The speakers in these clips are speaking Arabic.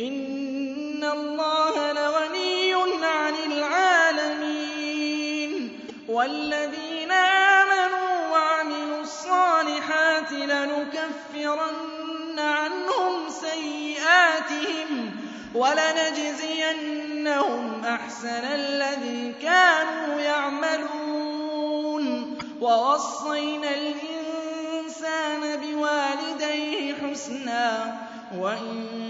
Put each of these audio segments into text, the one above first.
إن الله لغني عن العالمين والذين آمنوا وعملوا الصالحات لنكفرن عنهم سيئاتهم ولنجزينهم أحسن الذي كانوا يعملون ووصينا الإنسان بوالديه حسنا وإن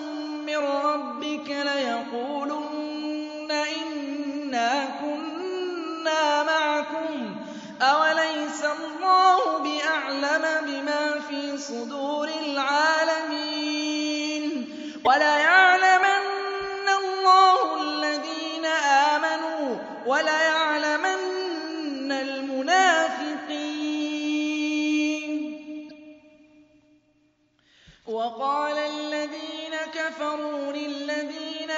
صدور العالمين وليعلمن الله الذين آمنوا وليعلمن المنافقين. وقال الذين كفروا للذين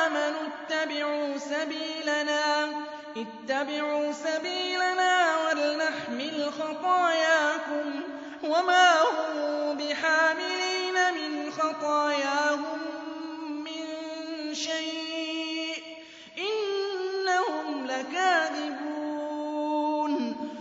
آمنوا اتبعوا سبيلنا اتبعوا سبيلنا ولنحمل خطاياكم وما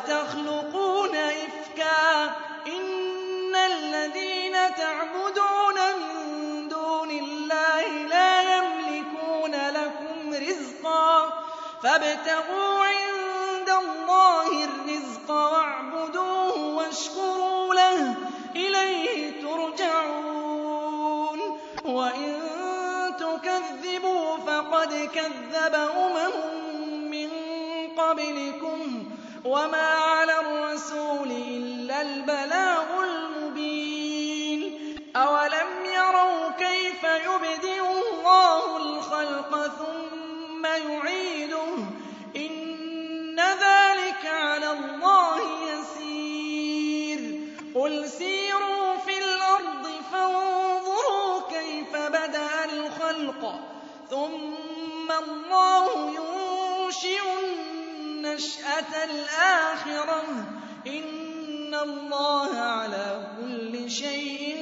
وتخلقون إفكا إن الذين تعبدون من دون الله لا يملكون لكم رزقا فابتغوا عند الله الرزق واعبدوه واشكروا له إليه ترجعون وإن تكذبوا فقد كذب أمم من قبلكم وما على الرسول إلا البلاغ النَّشْأَةَ الْآخِرَةَ ۚ. إِنَّ اللَّهَ عَلَىٰ كُلِّ شَيْءٍ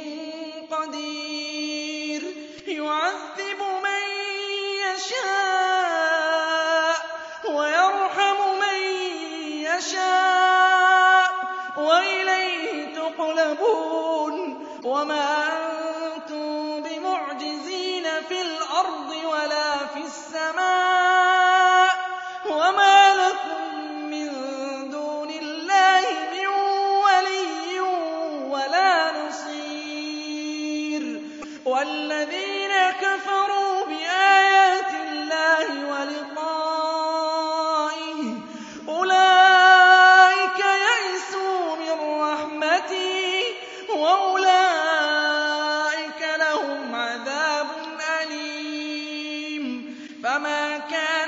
قَدِيرٌ. يُعَذِّبُ مَن يَشَاءُ وَيَرْحَمُ مَن يَشَاءُ ۖ. وَإِلَيْهِ تُقْلَبُونَ. وَمَا أَنتُم بِمُعْجِزِينَ فِي الْأَرْضِ وَلَا فِي السَّمَاءِ ۖ. فَمَا كَانَ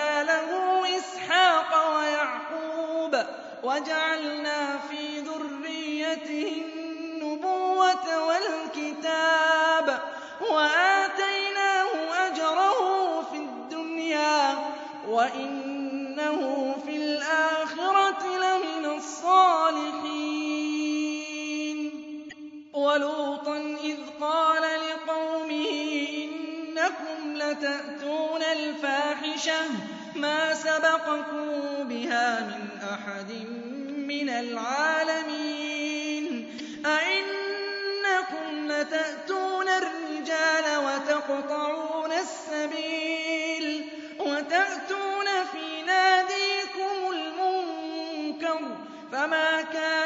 وَجَعَلْنَا فِي ذُرِّيَّتِهِ النُّبُوَّةَ وَالْكِتَابَ وَآتَيْنَاهُ أَجْرَهُ فِي الدُّنْيَا ۖ وَإِنَّهُ فِي الْآخِرَةِ لَمِنَ الصَّالِحِينَ. وَلُوطًا إِذْ قَالَ لِقَوْمِهِ إِنَّكُمْ لَتَأْتُونَ الْفَاحِشَةَ مَا سَبَقَكُم بِهَا مِنْ مِّنَ الْعَالَمِينَ. أَئِنَّكُمْ لَتَأْتُونَ الرِّجَالَ وَتَقْطَعُونَ السَّبِيلَ وَتَأْتُونَ فِي نَادِيكُمُ الْمُنكَرَ ۖ فَمَا كَانَ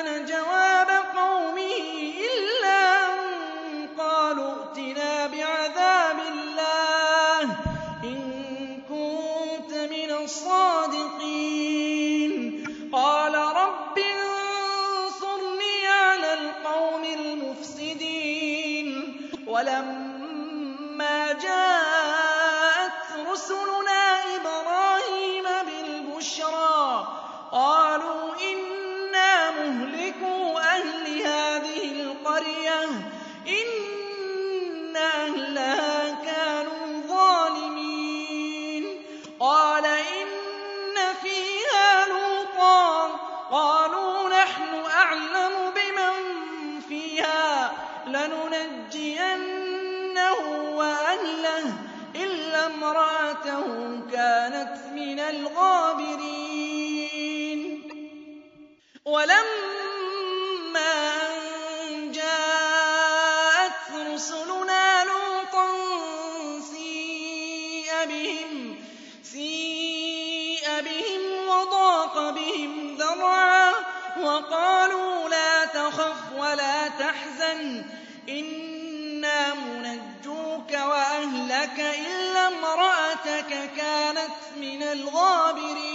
وَقَالُوا لَا تَخَفْ وَلَا تَحْزَنْ ۖ إِنَّا مُنَجُّوكَ وَأَهْلَكَ إِلَّا امْرَأَتَكَ كَانَتْ مِنَ الْغَابِرِينَ.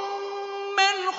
مَّنْ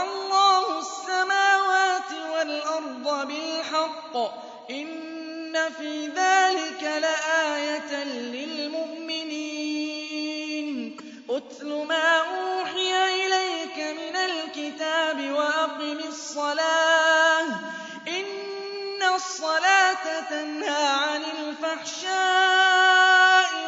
خَلَقَ اللَّهُ السَّمَاوَاتِ وَالْأَرْضَ بِالْحَقِّ ۚ. إِنَّ فِي ذَٰلِكَ لَآيَةً لِّلْمُؤْمِنِينَ. اتْلُ مَا أُوحِيَ إِلَيْكَ مِنَ الْكِتَابِ وَأَقِمِ الصَّلَاةَ ۖ. إِنَّ الصَّلَاةَ تَنْهَىٰ عَنِ الْفَحْشَاءِ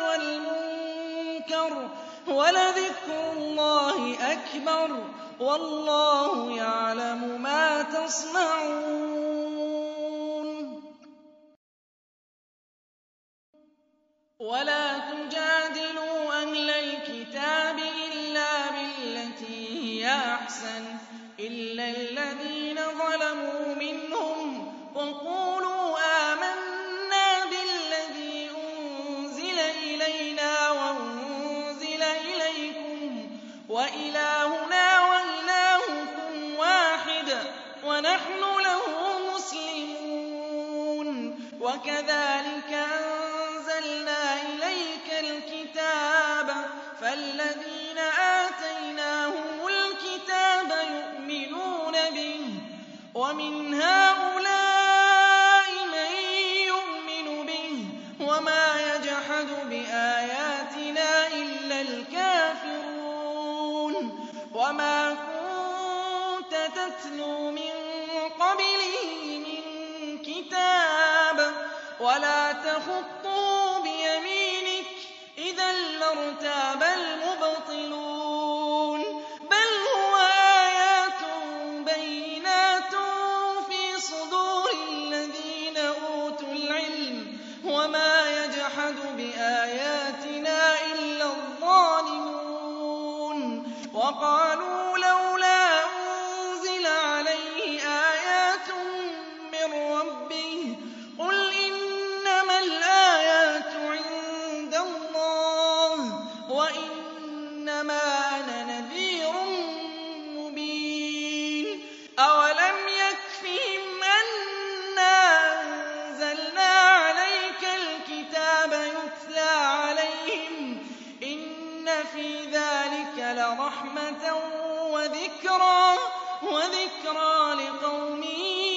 وَالْمُنكَرِ ۗ. وَلَذِكْرُ اللَّهِ أَكْبَرُ ۗ. وَاللَّهُ يَعْلَمُ مَا تَصْنَعُونَ. وَلَا وَكَذَٰلِكَ أَنزَلْنَا إِلَيْكَ الْكِتَابَ ۚ فَالَّذِينَ آتَيْنَاهُمُ الْكِتَابَ يُؤْمِنُونَ بِهِ ۖ وَمِنْ هَٰؤُلَاءِ الظَّالِمُونَ فِي ذَٰلِكَ لَرَحْمَةً وَذِكْرَىٰ لِقَوْمٍ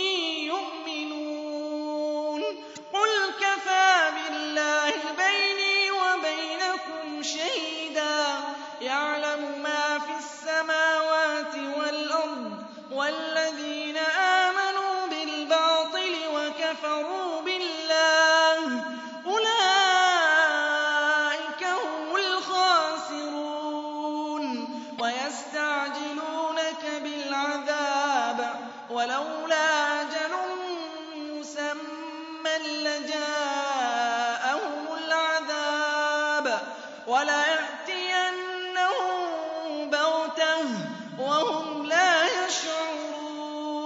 الصُّحُبِ وَلَيَأْتِيَنَّهُم بَغْتَةً وَهُمْ لَا يَشْعُرُونَ.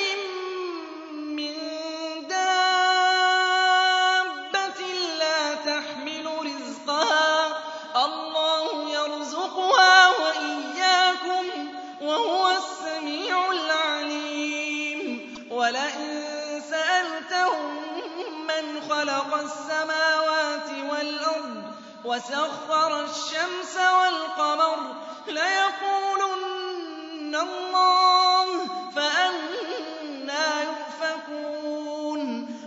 السماوات والأرض وسخر الشمس والقمر ليقولن الله فَأَنَّى يؤفكون.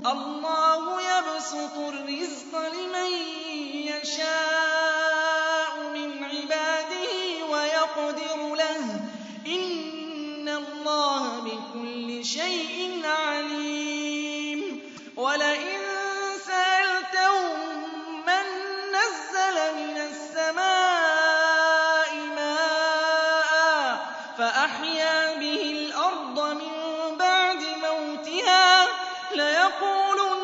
الله يبسط الرزق فَأَحْيَا بِهِ الْأَرْضَ مِن بَعْدِ مَوْتِهَا ۚ لَيَقُولُنَّ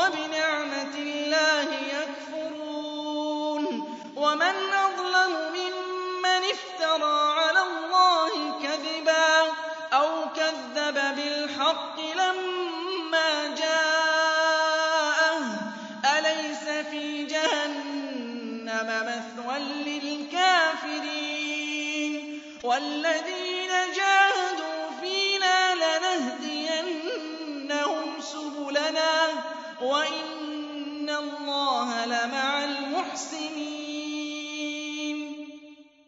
وبنعمة الله يكفرون. ومن